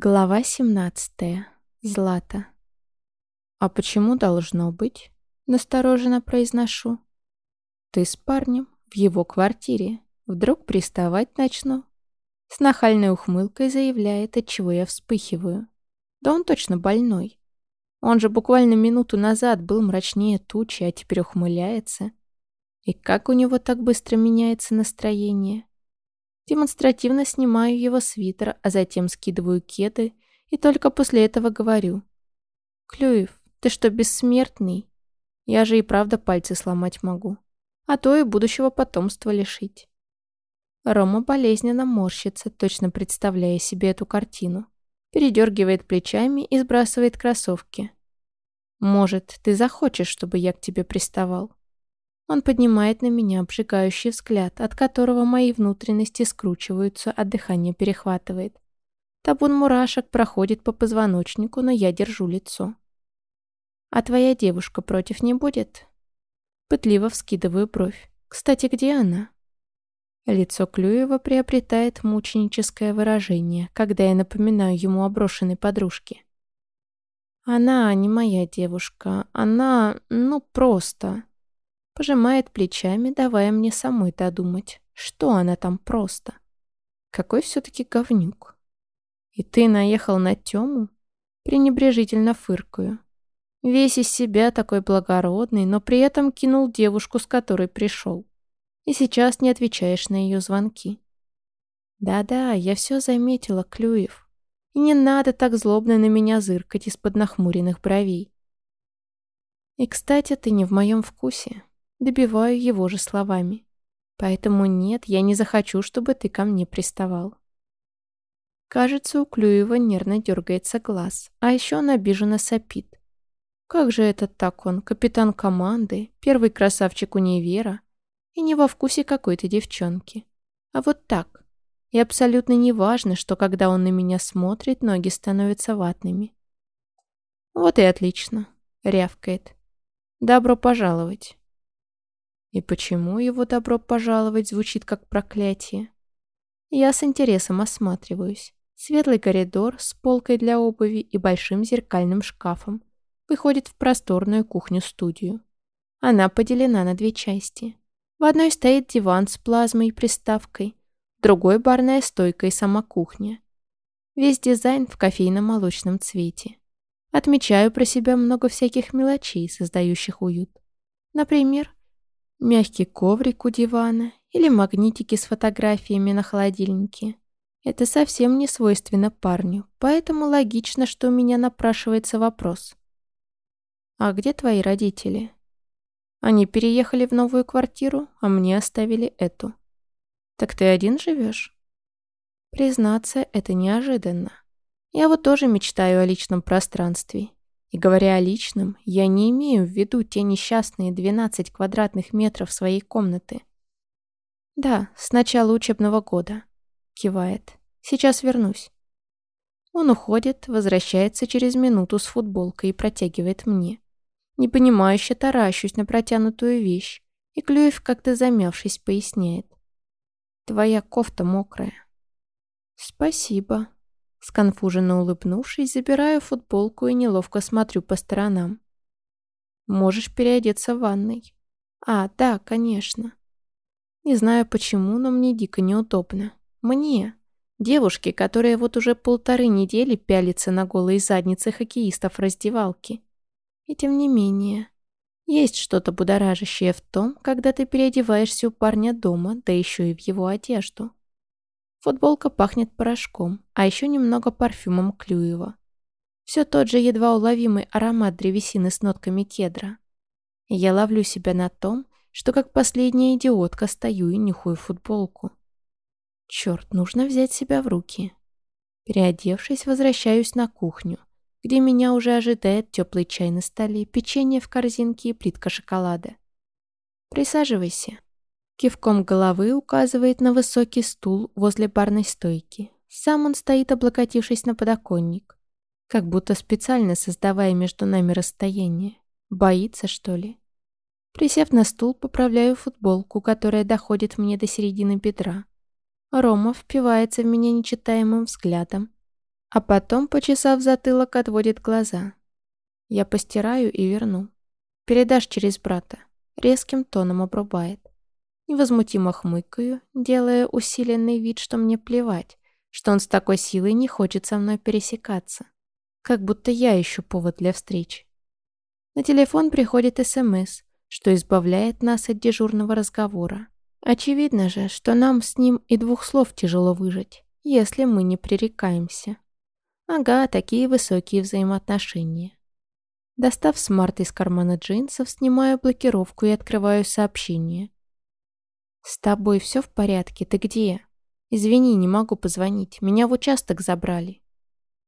Глава 17. Злата. «А почему должно быть?» — настороженно произношу. «Ты с парнем в его квартире. Вдруг приставать начну?» С нахальной ухмылкой заявляет, от чего я вспыхиваю. Да он точно больной. Он же буквально минуту назад был мрачнее тучи, а теперь ухмыляется. И как у него так быстро меняется настроение? Демонстративно снимаю его свитер, а затем скидываю кеды и только после этого говорю. «Клюев, ты что, бессмертный? Я же и правда пальцы сломать могу. А то и будущего потомства лишить». Рома болезненно морщится, точно представляя себе эту картину. Передергивает плечами и сбрасывает кроссовки. «Может, ты захочешь, чтобы я к тебе приставал?» Он поднимает на меня обжигающий взгляд, от которого мои внутренности скручиваются, а дыхание перехватывает. Табун мурашек проходит по позвоночнику, но я держу лицо. «А твоя девушка против не будет?» Пытливо вскидываю бровь. «Кстати, где она?» Лицо Клюева приобретает мученическое выражение, когда я напоминаю ему о брошенной подружке. «Она не моя девушка. Она, ну, просто...» Пожимает плечами, давая мне самой додумать, что она там просто. Какой все-таки говнюк. И ты наехал на Тему? Пренебрежительно фыркаю. Весь из себя такой благородный, но при этом кинул девушку, с которой пришел. И сейчас не отвечаешь на ее звонки. Да-да, я все заметила, Клюев. И не надо так злобно на меня зыркать из-под нахмуренных бровей. И, кстати, ты не в моем вкусе. Добиваю его же словами. Поэтому нет, я не захочу, чтобы ты ко мне приставал. Кажется, у Клюева нервно дергается глаз, а еще он обиженно сопит. Как же это так он, капитан команды, первый красавчик универа, и не во вкусе какой-то девчонки. А вот так. И абсолютно не важно, что когда он на меня смотрит, ноги становятся ватными. Вот и отлично, рявкает. Добро пожаловать. И почему его «добро пожаловать» звучит как проклятие? Я с интересом осматриваюсь. Светлый коридор с полкой для обуви и большим зеркальным шкафом выходит в просторную кухню-студию. Она поделена на две части. В одной стоит диван с плазмой и приставкой, в другой — барная стойка и сама кухня. Весь дизайн в кофейно-молочном цвете. Отмечаю про себя много всяких мелочей, создающих уют. Например, Мягкий коврик у дивана или магнитики с фотографиями на холодильнике. Это совсем не свойственно парню, поэтому логично, что у меня напрашивается вопрос. «А где твои родители?» Они переехали в новую квартиру, а мне оставили эту. «Так ты один живешь?» Признаться, это неожиданно. Я вот тоже мечтаю о личном пространстве и говоря о личном, я не имею в виду те несчастные 12 квадратных метров своей комнаты. «Да, с начала учебного года», — кивает. «Сейчас вернусь». Он уходит, возвращается через минуту с футболкой и протягивает мне. Непонимающе таращусь на протянутую вещь, и Клюев, как-то замявшись, поясняет. «Твоя кофта мокрая». «Спасибо», Сконфуженно улыбнувшись, забираю футболку и неловко смотрю по сторонам. Можешь переодеться в ванной. А, да, конечно. Не знаю почему, но мне дико неудобно. Мне, девушке, которая вот уже полторы недели пялится на голые задницы хоккеистов в раздевалке. И тем не менее, есть что-то будоражащее в том, когда ты переодеваешься у парня дома, да еще и в его одежду. Футболка пахнет порошком, а еще немного парфюмом Клюева. Все тот же едва уловимый аромат древесины с нотками кедра. Я ловлю себя на том, что как последняя идиотка стою и нюхаю футболку. Черт, нужно взять себя в руки. Переодевшись, возвращаюсь на кухню, где меня уже ожидает теплый чай на столе, печенье в корзинке и плитка шоколада. Присаживайся. Кивком головы указывает на высокий стул возле барной стойки. Сам он стоит, облокотившись на подоконник. Как будто специально создавая между нами расстояние. Боится, что ли? Присев на стул, поправляю футболку, которая доходит мне до середины бедра. Рома впивается в меня нечитаемым взглядом. А потом, почесав затылок, отводит глаза. Я постираю и верну. Передашь через брата. Резким тоном обрубает. Невозмутимо хмыкаю, делая усиленный вид, что мне плевать, что он с такой силой не хочет со мной пересекаться. Как будто я ищу повод для встречи. На телефон приходит СМС, что избавляет нас от дежурного разговора. Очевидно же, что нам с ним и двух слов тяжело выжить, если мы не пререкаемся. Ага, такие высокие взаимоотношения. Достав смарт из кармана джинсов, снимаю блокировку и открываю сообщение. «С тобой все в порядке? Ты где?» «Извини, не могу позвонить. Меня в участок забрали».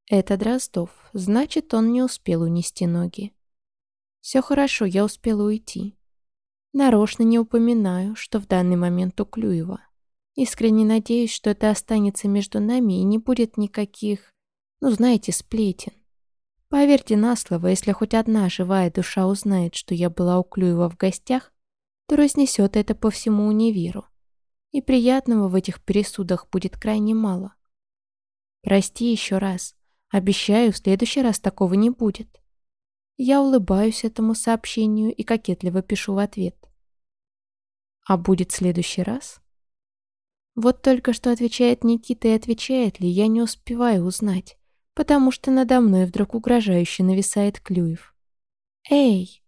«Это Дроздов. Значит, он не успел унести ноги». «Все хорошо, я успела уйти». Нарочно не упоминаю, что в данный момент у Клюева. Искренне надеюсь, что это останется между нами и не будет никаких, ну, знаете, сплетен. Поверьте на слово, если хоть одна живая душа узнает, что я была у Клюева в гостях, то разнесет это по всему универу. И приятного в этих пересудах будет крайне мало. Прости еще раз. Обещаю, в следующий раз такого не будет. Я улыбаюсь этому сообщению и кокетливо пишу в ответ. А будет следующий раз? Вот только что отвечает Никита и отвечает ли, я не успеваю узнать потому что надо мной вдруг угрожающе нависает Клюев. «Эй!»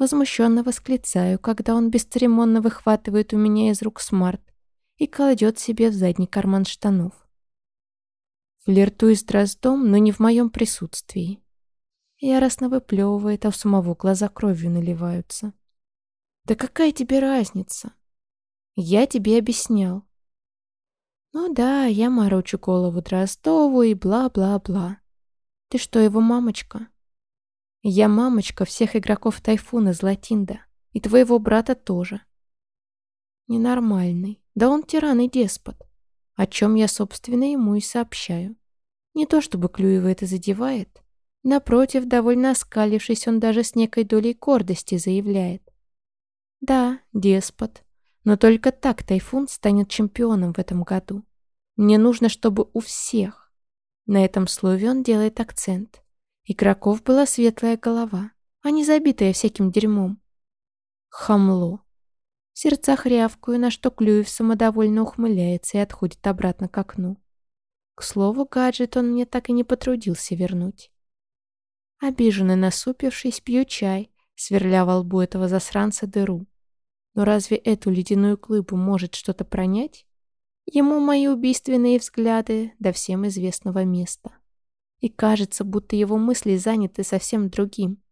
Возмущенно восклицаю, когда он бесцеремонно выхватывает у меня из рук смарт и кладет себе в задний карман штанов. Флиртую с Дроздом, но не в моем присутствии. Яростно выплевывает, а в самого глаза кровью наливаются. «Да какая тебе разница?» «Я тебе объяснял. Ну да, я морочу голову Дроздову и бла-бла-бла. Ты что, его мамочка? Я мамочка всех игроков Тайфуна Златинда. И твоего брата тоже. Ненормальный. Да он тиран и деспот. О чем я, собственно, ему и сообщаю. Не то чтобы Клюева это задевает. Напротив, довольно оскалившись, он даже с некой долей гордости заявляет. Да, деспот. Но только так Тайфун станет чемпионом в этом году. Мне нужно, чтобы у всех. На этом слове он делает акцент. Игроков была светлая голова, а не забитая всяким дерьмом. Хамло. В сердцах рявкую, на что Клюев самодовольно ухмыляется и отходит обратно к окну. К слову, гаджет он мне так и не потрудился вернуть. Обиженно насупившись, пью чай, сверля во лбу этого засранца дыру. Но разве эту ледяную клыбу может что-то пронять? Ему мои убийственные взгляды до всем известного места. И кажется, будто его мысли заняты совсем другим.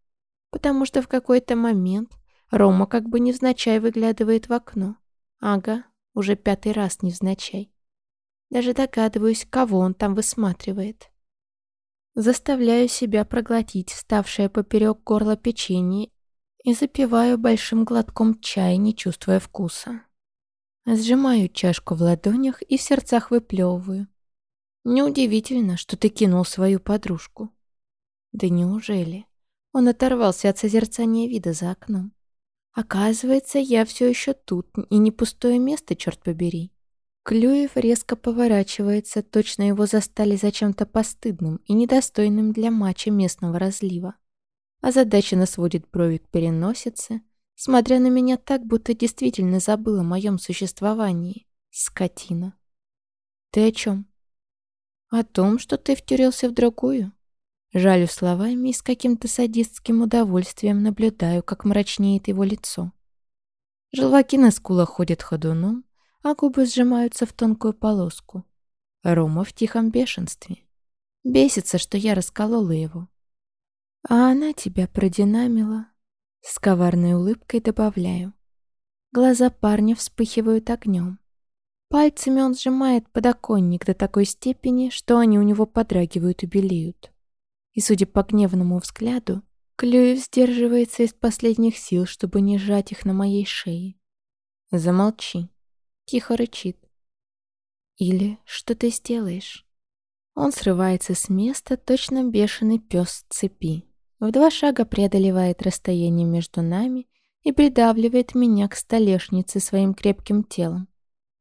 Потому что в какой-то момент Рома как бы невзначай выглядывает в окно. Ага, уже пятый раз невзначай. Даже догадываюсь, кого он там высматривает. Заставляю себя проглотить вставшее поперек горла печенье и запиваю большим глотком чая, не чувствуя вкуса. Сжимаю чашку в ладонях и в сердцах выплевываю. Неудивительно, что ты кинул свою подружку. Да неужели? Он оторвался от созерцания вида за окном. Оказывается, я все еще тут, и не пустое место, черт побери. Клюев резко поворачивается, точно его застали за чем-то постыдным и недостойным для матча местного разлива. Озадаченно сводит брови к переносице, смотря на меня так, будто действительно забыла о моем существовании. Скотина. Ты о чем? О том, что ты втерился в другую. Жалю словами и с каким-то садистским удовольствием наблюдаю, как мрачнеет его лицо. Желваки на скулах ходят ходуном, а губы сжимаются в тонкую полоску. Рома в тихом бешенстве. Бесится, что я расколола его. А она тебя продинамила. С коварной улыбкой добавляю. Глаза парня вспыхивают огнем. Пальцами он сжимает подоконник до такой степени, что они у него подрагивают и белеют. И, судя по гневному взгляду, Клюев сдерживается из последних сил, чтобы не сжать их на моей шее. «Замолчи», — тихо рычит. «Или что ты сделаешь?» Он срывается с места, точно бешеный пес цепи. В два шага преодолевает расстояние между нами и придавливает меня к столешнице своим крепким телом.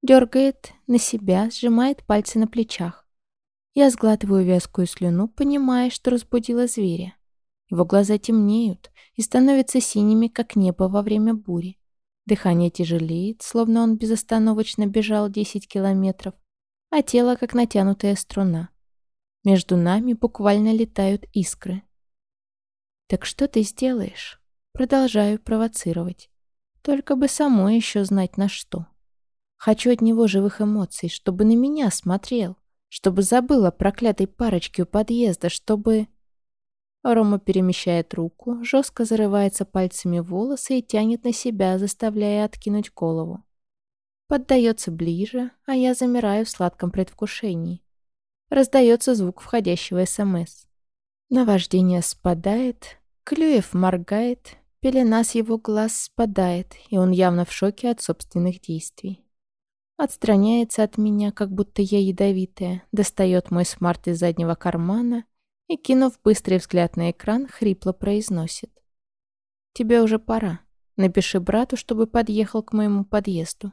Дергает на себя, сжимает пальцы на плечах. Я сглатываю вязкую слюну, понимая, что разбудила зверя. Его глаза темнеют и становятся синими, как небо во время бури. Дыхание тяжелеет, словно он безостановочно бежал 10 километров, а тело как натянутая струна. Между нами буквально летают искры. «Так что ты сделаешь?» Продолжаю провоцировать. Только бы самой еще знать на что. Хочу от него живых эмоций, чтобы на меня смотрел, чтобы забыл о проклятой парочке у подъезда, чтобы... Рома перемещает руку, жестко зарывается пальцами в волосы и тянет на себя, заставляя откинуть голову. Поддается ближе, а я замираю в сладком предвкушении. Раздается звук входящего СМС. Наваждение спадает, Клюев моргает, пелена с его глаз спадает, и он явно в шоке от собственных действий. Отстраняется от меня, как будто я ядовитая, достает мой смарт из заднего кармана и, кинув быстрый взгляд на экран, хрипло произносит. «Тебе уже пора. Напиши брату, чтобы подъехал к моему подъезду».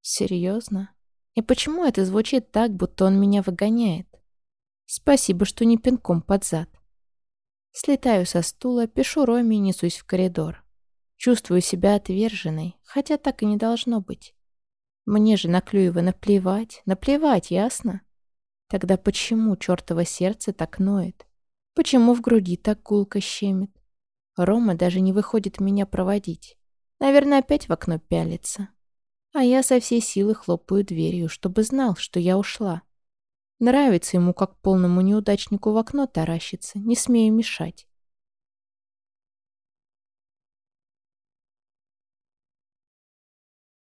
«Серьезно? И почему это звучит так, будто он меня выгоняет? Спасибо, что не пинком под зад». Слетаю со стула, пишу Роме и несусь в коридор. Чувствую себя отверженной, хотя так и не должно быть. Мне же на Клюева наплевать, наплевать, ясно? Тогда почему чертово сердце так ноет? Почему в груди так гулко щемит? Рома даже не выходит меня проводить. Наверное, опять в окно пялится. А я со всей силы хлопаю дверью, чтобы знал, что я ушла. Нравится ему, как полному неудачнику в окно таращится, не смею мешать.